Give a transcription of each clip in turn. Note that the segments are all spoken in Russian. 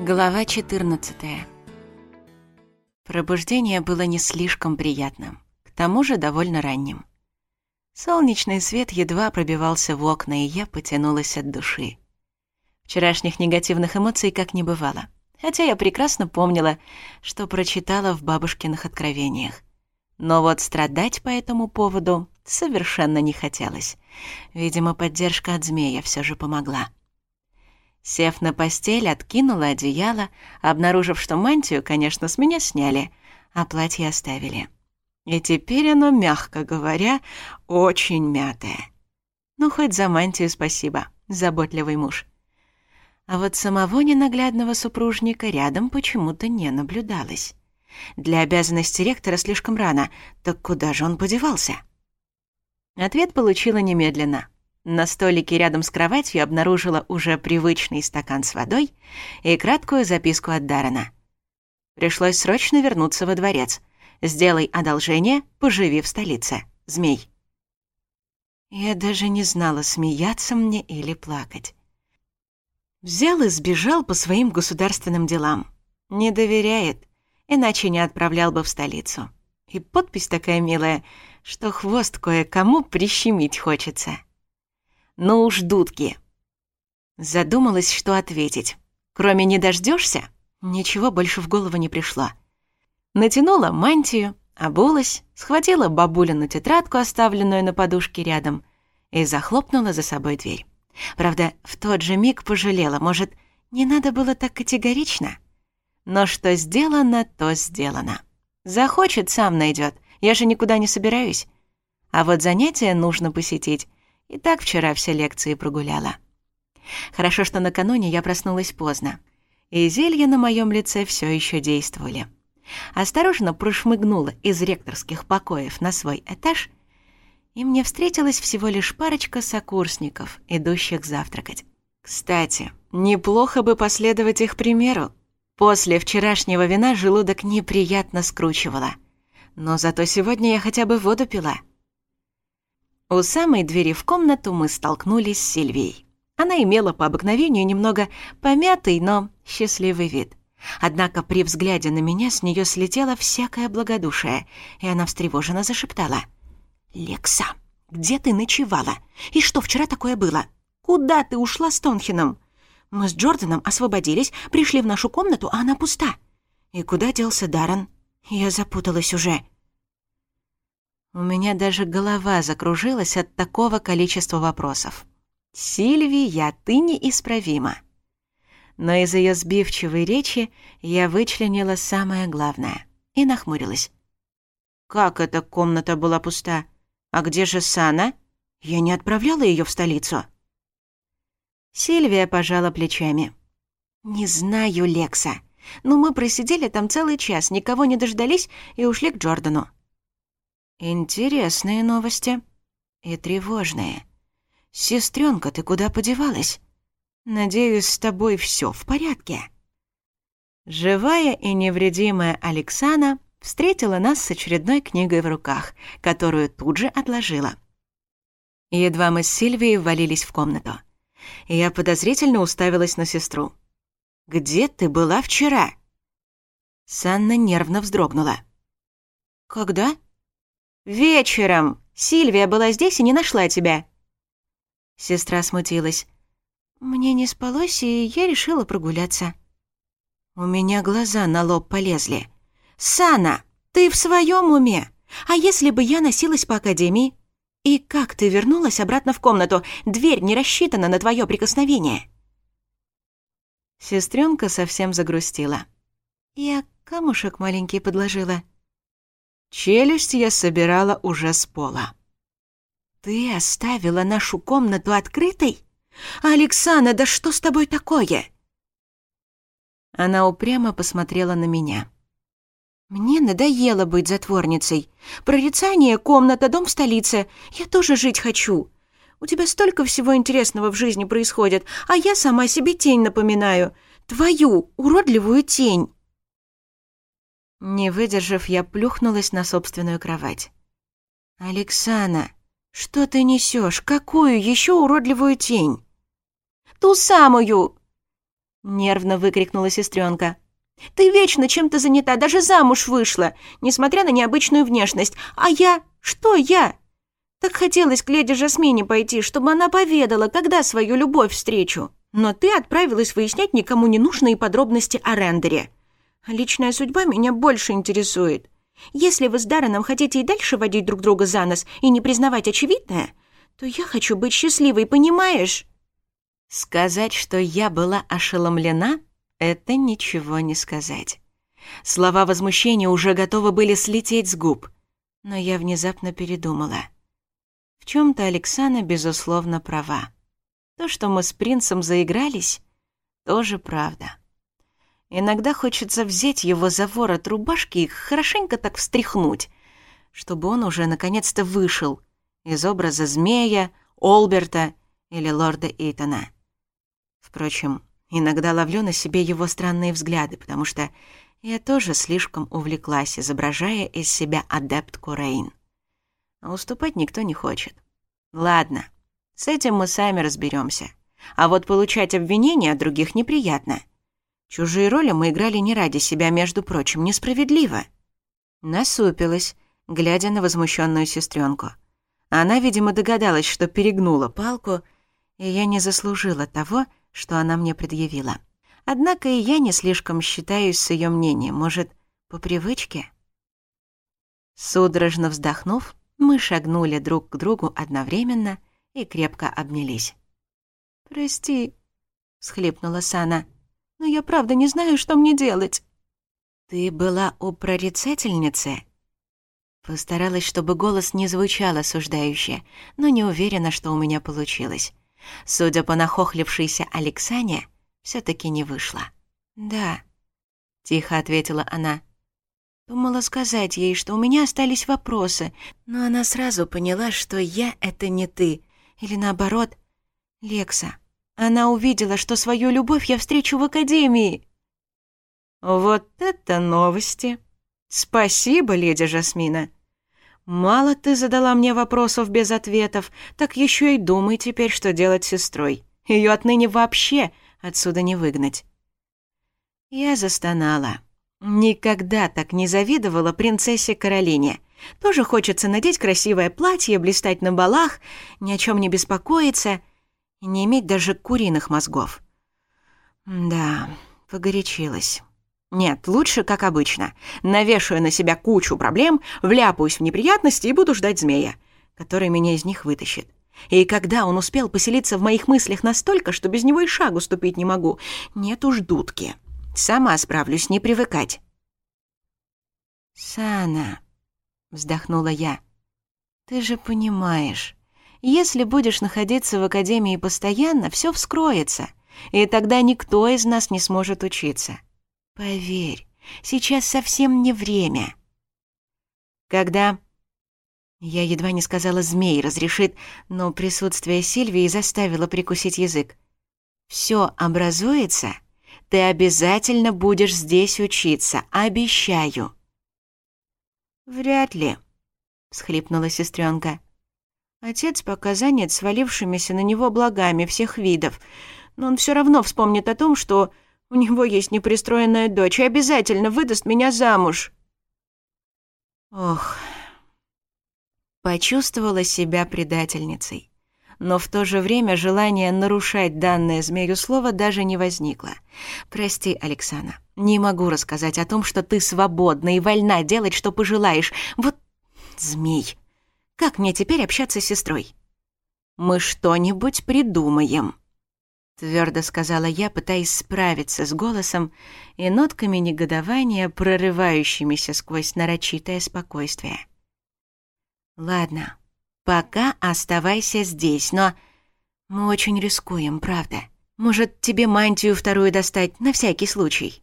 Глава 14. Пробуждение было не слишком приятным, к тому же довольно ранним. Солнечный свет едва пробивался в окна, и я потянулась от души. Вчерашних негативных эмоций как не бывало, хотя я прекрасно помнила, что прочитала в бабушкиных откровениях. Но вот страдать по этому поводу совершенно не хотелось. Видимо, поддержка от змея все же помогла. Сев на постель, откинула одеяло, обнаружив, что мантию, конечно, с меня сняли, а платье оставили. И теперь оно, мягко говоря, очень мятое. Ну, хоть за мантию спасибо, заботливый муж. А вот самого ненаглядного супружника рядом почему-то не наблюдалось. Для обязанности ректора слишком рано, так куда же он подевался? Ответ получила немедленно — на столике рядом с кроватью обнаружила уже привычный стакан с водой и краткую записку от Дарана. Пришлось срочно вернуться во дворец. Сделай одолжение, поживи в столице. Змей. Я даже не знала, смеяться мне или плакать. Взял и сбежал по своим государственным делам. Не доверяет, иначе не отправлял бы в столицу. И подпись такая милая, что хвост кое-кому прищемить хочется ну уж дудки. Задумалась, что ответить. Кроме «не дождешься, ничего больше в голову не пришло. Натянула мантию, обулась, схватила бабулину тетрадку, оставленную на подушке рядом, и захлопнула за собой дверь. Правда, в тот же миг пожалела, может, не надо было так категорично? Но что сделано, то сделано. Захочет, сам найдет. Я же никуда не собираюсь. А вот занятия нужно посетить. И так вчера все лекции прогуляла. Хорошо, что накануне я проснулась поздно, и зелья на моем лице все еще действовали. Осторожно прошмыгнула из ректорских покоев на свой этаж, и мне встретилась всего лишь парочка сокурсников, идущих завтракать. Кстати, неплохо бы последовать их примеру. После вчерашнего вина желудок неприятно скручивало. Но зато сегодня я хотя бы воду пила — у самой двери в комнату мы столкнулись с Сильвией. Она имела по обыкновению немного помятый, но счастливый вид. Однако при взгляде на меня с нее слетело всякое благодушие, и она встревоженно зашептала. «Лекса, где ты ночевала? И что вчера такое было? Куда ты ушла с Тонхином? Мы с Джорданом освободились, пришли в нашу комнату, а она пуста. И куда делся Даррен? Я запуталась уже. У меня даже голова закружилась от такого количества вопросов. «Сильвия, ты неисправима!» Но из ее сбивчивой речи я вычленила самое главное и нахмурилась. «Как эта комната была пуста? А где же Сана? Я не отправляла ее в столицу!» Сильвия пожала плечами. «Не знаю, Лекса, но мы просидели там целый час, никого не дождались и ушли к Джордану. Интересные новости. И тревожные. Сестренка, ты куда подевалась? Надеюсь, с тобой все в порядке. Живая и невредимая Александра встретила нас с очередной книгой в руках, которую тут же отложила. Едва мы с Сильвией ввалились в комнату. Я подозрительно уставилась на сестру. «Где ты была вчера?» Санна нервно вздрогнула. «Когда?» Вечером. Сильвия была здесь и не нашла тебя». Сестра смутилась. «Мне не спалось, и я решила прогуляться». У меня глаза на лоб полезли. «Сана, ты в своем уме? А если бы я носилась по академии? И как ты вернулась обратно в комнату? Дверь не рассчитана на твое прикосновение». Сестренка совсем загрустила. «Я камушек маленький подложила», Челюсть я собирала уже с пола. «Ты оставила нашу комнату открытой? Александра, да что с тобой такое?» Она упрямо посмотрела на меня. «Мне надоело быть затворницей. Прорицание, комната, дом в столице. Я тоже жить хочу. У тебя столько всего интересного в жизни происходит, а я сама себе тень напоминаю. Твою уродливую тень!» Не выдержав, я плюхнулась на собственную кровать. «Александра, что ты несешь? Какую еще уродливую тень?» «Ту самую!» — нервно выкрикнула сестренка. «Ты вечно чем-то занята, даже замуж вышла, несмотря на необычную внешность. А я? Что я?» Так хотелось к леди Жасмине пойти, чтобы она поведала, когда свою любовь встречу. Но ты отправилась выяснять никому ненужные подробности о рендере. Личная судьба меня больше интересует. Если вы с Дарреном хотите и дальше водить друг друга за нос и не признавать очевидное, то я хочу быть счастливой, понимаешь?» Сказать, что я была ошеломлена, это ничего не сказать. Слова возмущения уже готовы были слететь с губ, но я внезапно передумала. В чем то Александра, безусловно, права. То, что мы с принцем заигрались, тоже правда. Иногда хочется взять его за ворот рубашки и хорошенько так встряхнуть, чтобы он уже наконец-то вышел из образа змея, Олберта или лорда Эйтона. Впрочем, иногда ловлю на себе его странные взгляды, потому что я тоже слишком увлеклась, изображая из себя адептку Рейн. А уступать никто не хочет. Ладно, с этим мы сами разберемся. А вот получать обвинения от других неприятно — Чужие роли мы играли не ради себя, между прочим, несправедливо. Насупилась, глядя на возмущенную сестренку. Она, видимо, догадалась, что перегнула палку, и я не заслужила того, что она мне предъявила. Однако и я не слишком считаюсь с ее мнением, может, по привычке? Судорожно вздохнув, мы шагнули друг к другу одновременно и крепко обнялись. «Прости», — схлипнула Сана, — но я правда не знаю, что мне делать». «Ты была упрорицательница?» Постаралась, чтобы голос не звучал осуждающе, но не уверена, что у меня получилось. Судя по нахохлившейся Алексане, все таки не вышло. «Да», — тихо ответила она. Думала сказать ей, что у меня остались вопросы, но она сразу поняла, что я — это не ты, или наоборот, Лекса. Она увидела, что свою любовь я встречу в академии. Вот это новости. Спасибо, леди Жасмина. Мало ты задала мне вопросов без ответов, так еще и думай теперь, что делать с сестрой. Ее отныне вообще отсюда не выгнать. Я застонала. Никогда так не завидовала принцессе Каролине. Тоже хочется надеть красивое платье, блистать на балах, ни о чем не беспокоиться — и не иметь даже куриных мозгов. Да, погорячилась. Нет, лучше, как обычно. Навешаю на себя кучу проблем, вляпаюсь в неприятности и буду ждать змея, который меня из них вытащит. И когда он успел поселиться в моих мыслях настолько, что без него и шагу ступить не могу, нет уж дудки. Сама справлюсь, не привыкать. «Сана», — вздохнула я, — «ты же понимаешь, если будешь находиться в академии постоянно, все вскроется, и тогда никто из нас не сможет учиться. Поверь, сейчас совсем не время. Когда... Я едва не сказала «змей разрешит», но присутствие Сильвии заставило прикусить язык. Все образуется, ты обязательно будешь здесь учиться, обещаю». «Вряд ли», — схлипнула сестренка. Отец пока занят свалившимися на него благами всех видов, но он все равно вспомнит о том, что у него есть непристроенная дочь и обязательно выдаст меня замуж. Ох, почувствовала себя предательницей. Но в то же время желание нарушать данное змею слово даже не возникло. «Прости, Александра, не могу рассказать о том, что ты свободна и вольна делать, что пожелаешь. Вот змей!» Как мне теперь общаться с сестрой? Мы что-нибудь придумаем. Твердо сказала я, пытаясь справиться с голосом и нотками негодования, прорывающимися сквозь нарочитое спокойствие. «Ладно, пока оставайся здесь, но мы очень рискуем, правда. Может, тебе мантию вторую достать, на всякий случай?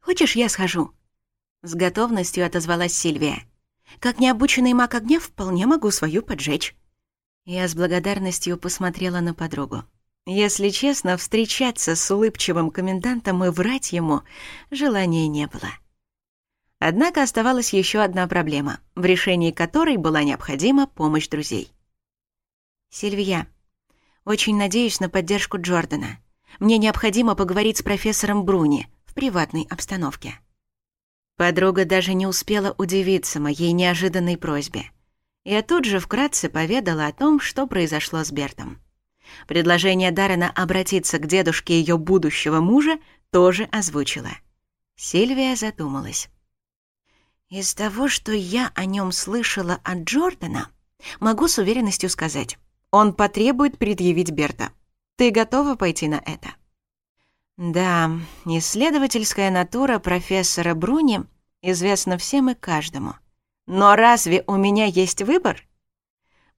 Хочешь, я схожу?» С готовностью отозвалась Сильвия. Как необученный маг огня вполне могу свою поджечь». Я с благодарностью посмотрела на подругу. Если честно, встречаться с улыбчивым комендантом и врать ему желания не было. Однако оставалась еще одна проблема, в решении которой была необходима помощь друзей. «Сильвия, очень надеюсь на поддержку Джордана. Мне необходимо поговорить с профессором Бруни в приватной обстановке». Подруга даже не успела удивиться моей неожиданной просьбе. Я тут же вкратце поведала о том, что произошло с Бертом. Предложение Дарена обратиться к дедушке ее будущего мужа тоже озвучила. Сильвия задумалась. «Из того, что я о нем слышала от Джордана, могу с уверенностью сказать, он потребует предъявить Берта. Ты готова пойти на это?» Да, исследовательская натура профессора Бруни известна всем и каждому. Но разве у меня есть выбор?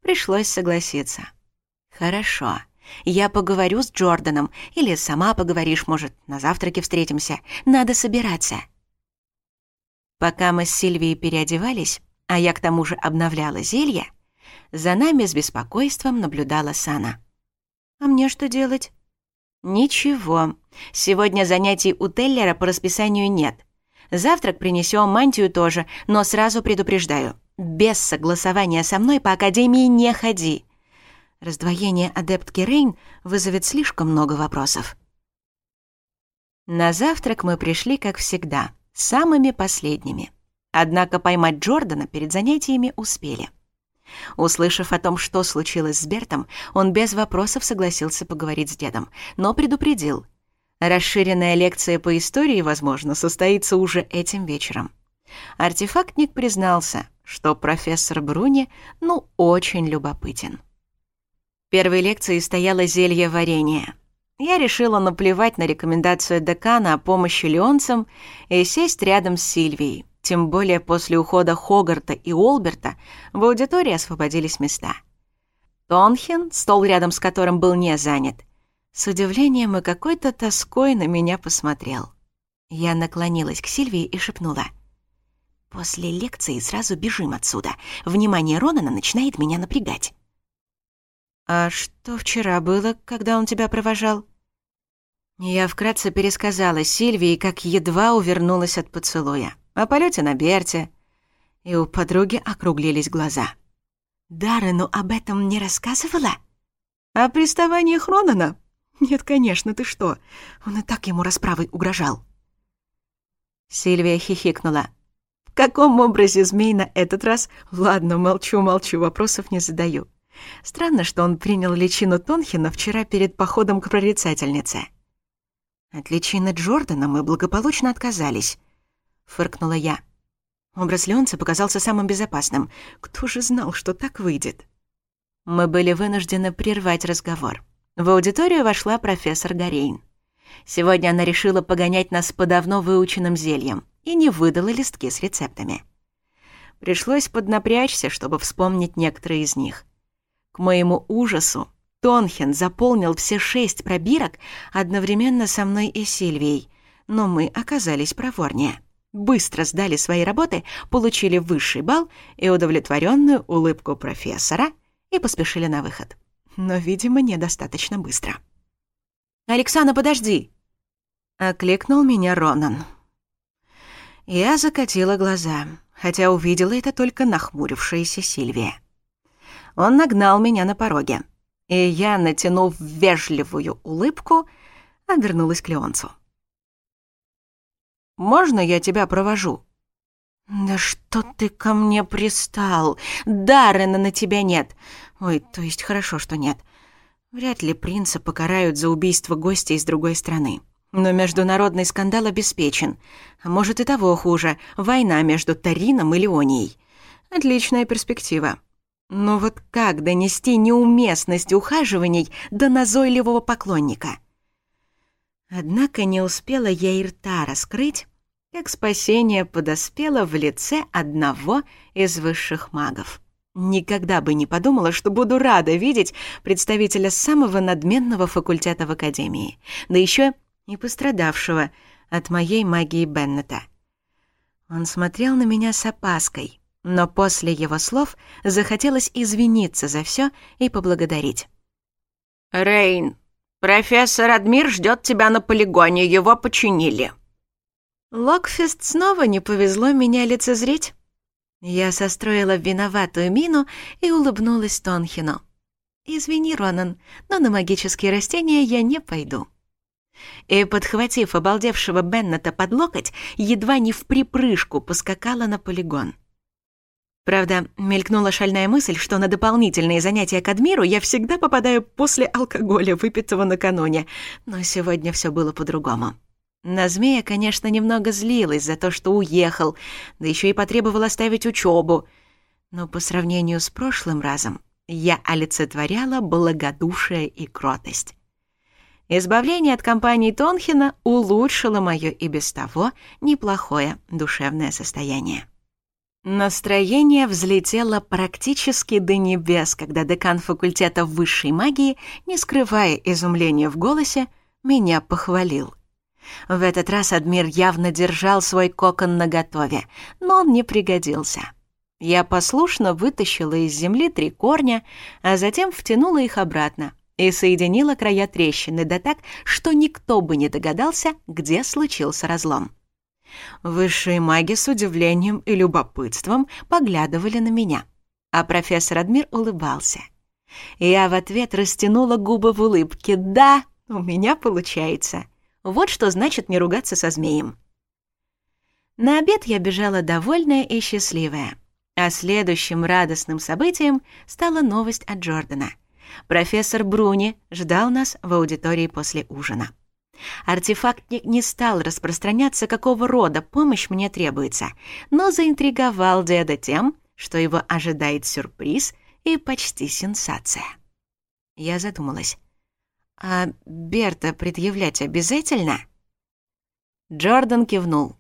Пришлось согласиться. Хорошо. Я поговорю с Джорданом, или сама поговоришь, может, на завтраке встретимся. Надо собираться. Пока мы с Сильвией переодевались, а я к тому же обновляла зелье, за нами с беспокойством наблюдала Сана. «А мне что делать?» «Ничего. Сегодня занятий у Теллера по расписанию нет. Завтрак принесем, мантию тоже, но сразу предупреждаю. Без согласования со мной по академии не ходи». Раздвоение адептки Рейн вызовет слишком много вопросов. На завтрак мы пришли, как всегда, самыми последними. Однако поймать Джордана перед занятиями успели. Услышав о том, что случилось с Бертом, он без вопросов согласился поговорить с дедом, но предупредил. Расширенная лекция по истории, возможно, состоится уже этим вечером. Артефактник признался, что профессор Бруни, ну, очень любопытен. Первой лекцией стояло зелье варенья. Я решила наплевать на рекомендацию декана о помощи леонцам и сесть рядом с Сильвией. Тем более после ухода Хогарта и Олберта в аудитории освободились места. Тонхен, стол рядом с которым был не занят, с удивлением и какой-то тоской на меня посмотрел. Я наклонилась к Сильвии и шепнула. «После лекции сразу бежим отсюда. Внимание Ронана начинает меня напрягать». «А что вчера было, когда он тебя провожал?» Я вкратце пересказала Сильвии, как едва увернулась от поцелуя о полете на Берте. И у подруги округлились глаза. «Даррену об этом не рассказывала?» «О приставании Хронона?» «Нет, конечно, ты что? Он и так ему расправой угрожал». Сильвия хихикнула. «В каком образе змей на этот раз? Ладно, молчу-молчу, вопросов не задаю. Странно, что он принял личину Тонхина вчера перед походом к прорицательнице. От личины Джордана мы благополучно отказались. — фыркнула я. Образ Леонца показался самым безопасным. Кто же знал, что так выйдет? Мы были вынуждены прервать разговор. В аудиторию вошла профессор Горейн. Сегодня она решила погонять нас по давно выученным зельям и не выдала листки с рецептами. Пришлось поднапрячься, чтобы вспомнить некоторые из них. К моему ужасу, Тонхен заполнил все шесть пробирок одновременно со мной и Сильвией, но мы оказались проворнее быстро сдали свои работы, получили высший балл и удовлетворенную улыбку профессора и поспешили на выход. Но, видимо, недостаточно быстро. «Александра, подожди!» — окликнул меня Ронан. Я закатила глаза, хотя увидела это только нахмурившаяся Сильвия. Он нагнал меня на пороге, и я, натянув вежливую улыбку, обернулась к Леонцу. Можно я тебя провожу?» «Да что ты ко мне пристал? Даррена на тебя нет. Ой, то есть хорошо, что нет. Вряд ли принца покарают за убийство гостя из другой страны. Но международный скандал обеспечен. А может и того хуже. Война между Тарином и Леонией. Отличная перспектива. Но вот как донести неуместность ухаживаний до назойливого поклонника?» Однако не успела я и рта раскрыть, как спасение подоспело в лице одного из высших магов. Никогда бы не подумала, что буду рада видеть представителя самого надменного факультета в Академии, да еще и пострадавшего от моей магии Беннета. Он смотрел на меня с опаской, но после его слов захотелось извиниться за все и поблагодарить. «Рейн, «Профессор Адмир ждет тебя на полигоне, его починили». Локфест снова не повезло меня лицезреть. Я состроила виноватую мину и улыбнулась Тонхину. «Извини, Ронан, но на магические растения я не пойду». И, подхватив обалдевшего Беннета под локоть, едва не в припрыжку поскакала на полигон. Правда, мелькнула шальная мысль, что на дополнительные занятия к Адмиру я всегда попадаю после алкоголя, выпитого накануне. Но сегодня все было по-другому. На змея, конечно, немного злилась за то, что уехал, да еще и потребовал оставить учебу. Но по сравнению с прошлым разом я олицетворяла благодушие и кротость. Избавление от компании Тонхина улучшило мое и без того неплохое душевное состояние. Настроение взлетело практически до небес, когда декан факультета высшей магии, не скрывая изумления в голосе, меня похвалил. В этот раз Адмир явно держал свой кокон наготове, но он не пригодился. Я послушно вытащила из земли три корня, а затем втянула их обратно и соединила края трещины, да так, что никто бы не догадался, где случился разлом. Высшие маги с удивлением и любопытством поглядывали на меня, а профессор Адмир улыбался. Я в ответ растянула губы в улыбке. «Да, у меня получается. Вот что значит не ругаться со змеем». На обед я бежала довольная и счастливая. А следующим радостным событием стала новость от Джордана. Профессор Бруни ждал нас в аудитории после ужина. Артефактник не стал распространяться, какого рода помощь мне требуется, но заинтриговал деда тем, что его ожидает сюрприз и почти сенсация. Я задумалась. «А Берта предъявлять обязательно?» Джордан кивнул.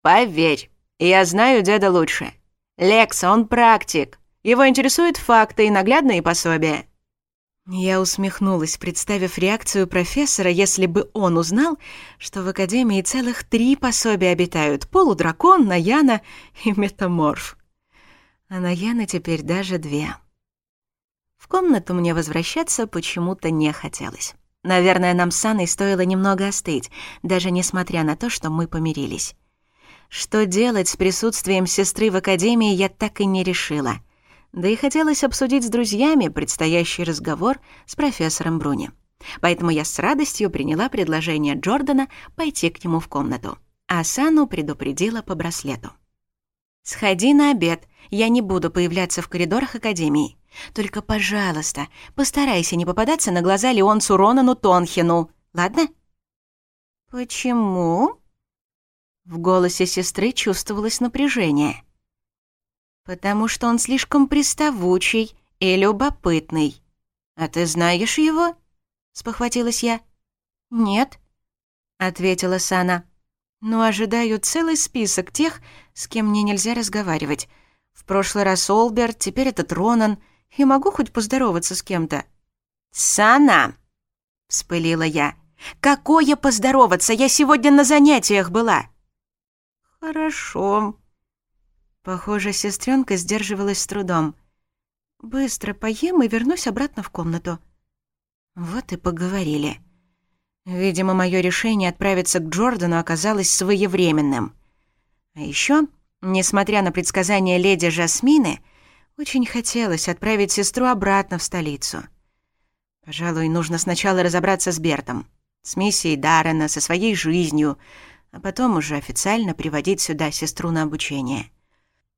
«Поверь, я знаю деда лучше. Лекса, он практик. Его интересуют факты и наглядные пособия. Я усмехнулась, представив реакцию профессора, если бы он узнал, что в Академии целых три пособия обитают — полудракон, Наяна и метаморф. А Наяна теперь даже две. В комнату мне возвращаться почему-то не хотелось. Наверное, нам с Анной стоило немного остыть, даже несмотря на то, что мы помирились. Что делать с присутствием сестры в Академии, я так и не решила — да и хотелось обсудить с друзьями предстоящий разговор с профессором Бруни. Поэтому я с радостью приняла предложение Джордана пойти к нему в комнату, а Сану предупредила по браслету. «Сходи на обед, я не буду появляться в коридорах Академии. Только, пожалуйста, постарайся не попадаться на глаза Леонсу Ронану Тонхину, ладно?» «Почему?» В голосе сестры чувствовалось напряжение – «Потому что он слишком приставучий и любопытный». «А ты знаешь его?» — спохватилась я. «Нет», — ответила Сана. «Но ожидаю целый список тех, с кем мне нельзя разговаривать. В прошлый раз Олберт, теперь этот Ронан. И могу хоть поздороваться с кем-то?» «Сана!» — вспылила я. «Какое поздороваться? Я сегодня на занятиях была!» «Хорошо», Похоже, сестренка сдерживалась с трудом. «Быстро поем и вернусь обратно в комнату». Вот и поговорили. Видимо, мое решение отправиться к Джордану оказалось своевременным. А еще, несмотря на предсказания леди Жасмины, очень хотелось отправить сестру обратно в столицу. Пожалуй, нужно сначала разобраться с Бертом, с миссией Даррена, со своей жизнью, а потом уже официально приводить сюда сестру на обучение.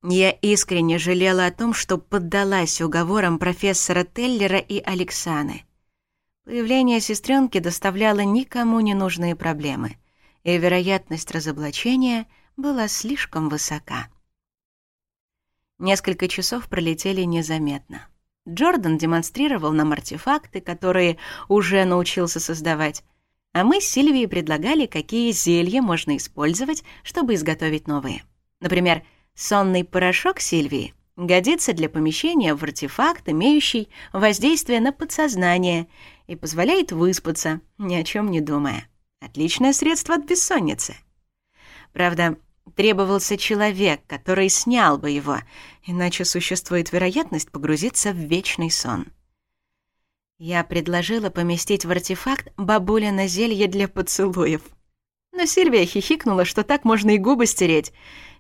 Я искренне жалела о том, что поддалась уговорам профессора Теллера и Алексаны. Появление сестренки доставляло никому не нужные проблемы, и вероятность разоблачения была слишком высока. Несколько часов пролетели незаметно. Джордан демонстрировал нам артефакты, которые уже научился создавать, а мы с Сильвией предлагали, какие зелья можно использовать, чтобы изготовить новые. Например, Сонный порошок Сильвии годится для помещения в артефакт, имеющий воздействие на подсознание и позволяет выспаться, ни о чем не думая. Отличное средство от бессонницы. Правда, требовался человек, который снял бы его, иначе существует вероятность погрузиться в вечный сон. Я предложила поместить в артефакт бабулина зелье для поцелуев. Но Сильвия хихикнула, что так можно и губы стереть,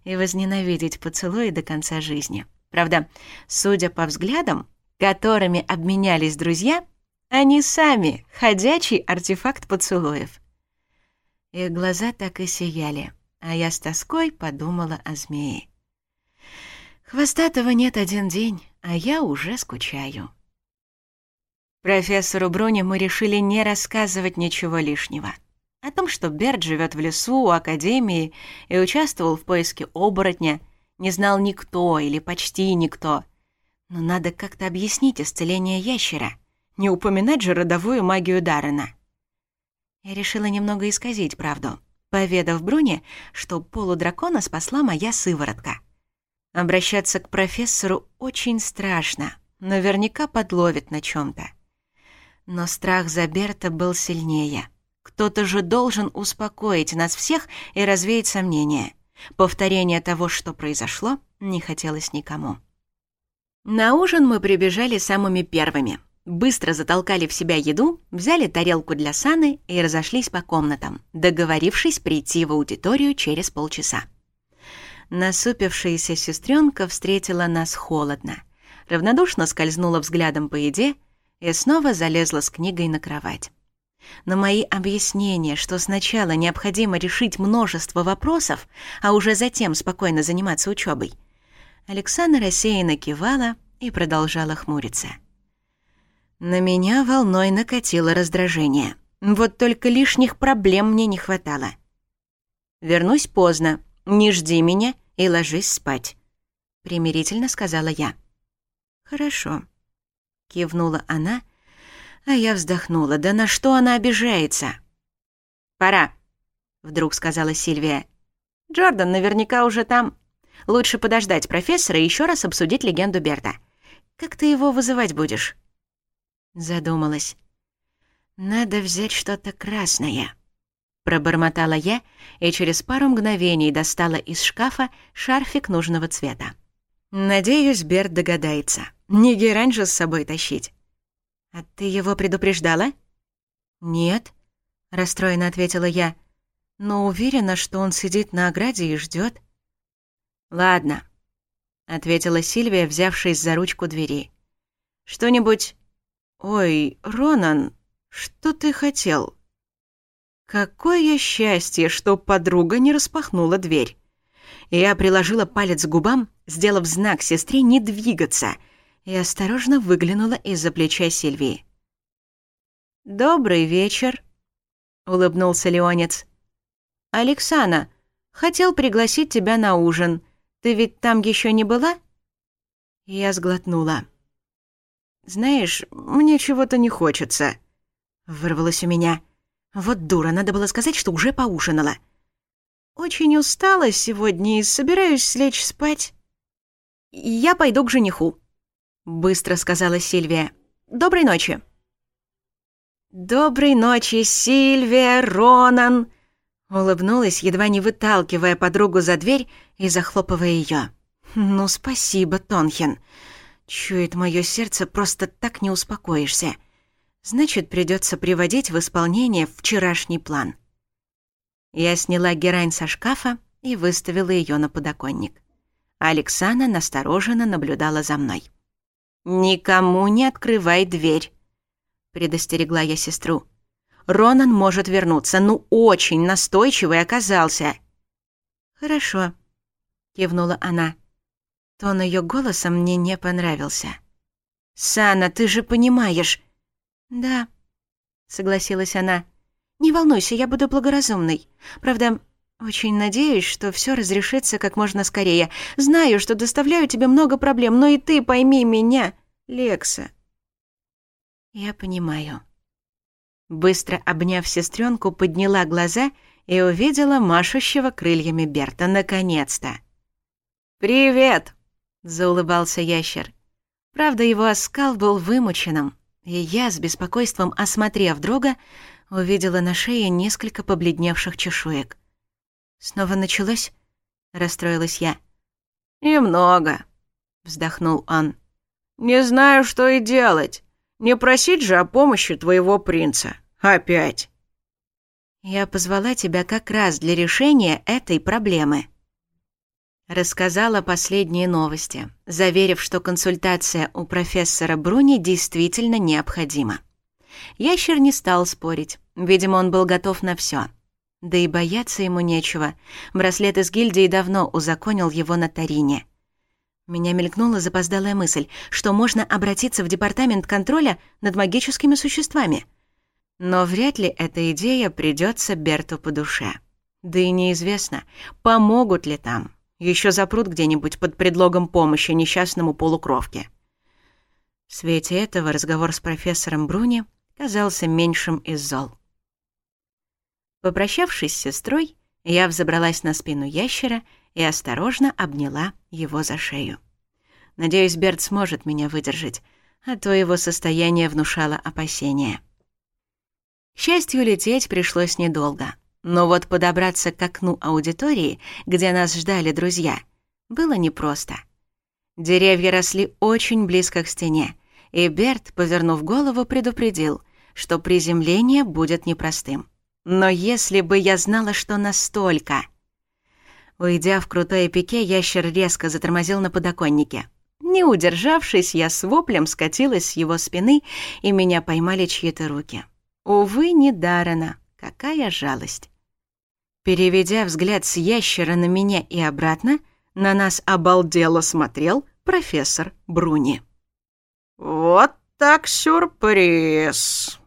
и возненавидеть поцелуи до конца жизни. Правда, судя по взглядам, которыми обменялись друзья, они сами — ходячий артефакт поцелуев. Их глаза так и сияли, а я с тоской подумала о змее. Хвостатого нет один день, а я уже скучаю. Профессору Бруни мы решили не рассказывать ничего лишнего — о том, что Берт живет в лесу у Академии и участвовал в поиске оборотня, не знал никто или почти никто. Но надо как-то объяснить исцеление ящера. Не упоминать же родовую магию Даррена. Я решила немного исказить правду, поведав Бруне, что полудракона спасла моя сыворотка. Обращаться к профессору очень страшно, наверняка подловит на чем то Но страх за Берта был сильнее — кто-то же должен успокоить нас всех и развеять сомнения. Повторение того, что произошло, не хотелось никому. На ужин мы прибежали самыми первыми. Быстро затолкали в себя еду, взяли тарелку для Саны и разошлись по комнатам, договорившись прийти в аудиторию через полчаса. Насупившаяся сестренка встретила нас холодно, равнодушно скользнула взглядом по еде и снова залезла с книгой на кровать. На мои объяснения, что сначала необходимо решить множество вопросов, а уже затем спокойно заниматься учебой, Александра рассеянно кивала и продолжала хмуриться. На меня волной накатило раздражение. Вот только лишних проблем мне не хватало. «Вернусь поздно. Не жди меня и ложись спать», — примирительно сказала я. «Хорошо», — кивнула она, — а я вздохнула. Да на что она обижается? «Пора», — вдруг сказала Сильвия. «Джордан наверняка уже там. Лучше подождать профессора и еще раз обсудить легенду Берта. Как ты его вызывать будешь?» Задумалась. «Надо взять что-то красное», — пробормотала я и через пару мгновений достала из шкафа шарфик нужного цвета. «Надеюсь, Берт догадается. Не герань же с собой тащить». «А ты его предупреждала?» «Нет», — расстроенно ответила я, «но уверена, что он сидит на ограде и ждет. «Ладно», — ответила Сильвия, взявшись за ручку двери. «Что-нибудь...» «Ой, Ронан, что ты хотел?» Какое счастье, что подруга не распахнула дверь. Я приложила палец к губам, сделав знак сестре не двигаться — и осторожно выглянула из-за плеча Сильвии. «Добрый вечер», — улыбнулся Леонец. «Алексана, хотел пригласить тебя на ужин. Ты ведь там еще не была?» Я сглотнула. «Знаешь, мне чего-то не хочется», — вырвалось у меня. «Вот дура, надо было сказать, что уже поужинала». «Очень устала сегодня и собираюсь лечь спать». «Я пойду к жениху», быстро сказала Сильвия. «Доброй ночи!» «Доброй ночи, Сильвия, Ронан!» Улыбнулась, едва не выталкивая подругу за дверь и захлопывая ее. «Ну, спасибо, Тонхен. Чует мое сердце, просто так не успокоишься. Значит, придется приводить в исполнение вчерашний план». Я сняла герань со шкафа и выставила ее на подоконник. Александра настороженно наблюдала за мной. «Никому не открывай дверь», — предостерегла я сестру. «Ронан может вернуться, ну очень настойчивый оказался». «Хорошо», — кивнула она. Тон ее голоса мне не понравился. «Сана, ты же понимаешь...» «Да», — согласилась она. «Не волнуйся, я буду благоразумной. Правда, «Очень надеюсь, что все разрешится как можно скорее. Знаю, что доставляю тебе много проблем, но и ты пойми меня, Лекса». «Я понимаю». Быстро обняв сестренку, подняла глаза и увидела машущего крыльями Берта наконец-то. «Привет!» — заулыбался ящер. Правда, его оскал был вымученным, и я, с беспокойством осмотрев друга, увидела на шее несколько побледневших чешуек — «Снова началось?» — расстроилась я. «Немного», — вздохнул он. «Не знаю, что и делать. Не просить же о помощи твоего принца. Опять». «Я позвала тебя как раз для решения этой проблемы». Рассказала последние новости, заверив, что консультация у профессора Бруни действительно необходима. Ящер не стал спорить. Видимо, он был готов на всё. Да и бояться ему нечего. Браслет из гильдии давно узаконил его на Тарине. Меня мелькнула запоздалая мысль, что можно обратиться в департамент контроля над магическими существами. Но вряд ли эта идея придется Берту по душе. Да и неизвестно, помогут ли там. Еще запрут где-нибудь под предлогом помощи несчастному полукровке. В свете этого разговор с профессором Бруни казался меньшим из зол. Попрощавшись с сестрой, я взобралась на спину ящера и осторожно обняла его за шею. Надеюсь, Берт сможет меня выдержать, а то его состояние внушало опасения. К счастью, лететь пришлось недолго. Но вот подобраться к окну аудитории, где нас ждали друзья, было непросто. Деревья росли очень близко к стене, и Берт, повернув голову, предупредил, что приземление будет непростым. Но если бы я знала, что настолько... Уйдя в крутое пике, ящер резко затормозил на подоконнике. Не удержавшись, я с воплем скатилась с его спины, и меня поймали чьи-то руки. Увы, не дарено. Какая жалость. Переведя взгляд с ящера на меня и обратно, на нас обалдело смотрел профессор Бруни. «Вот так сюрприз!»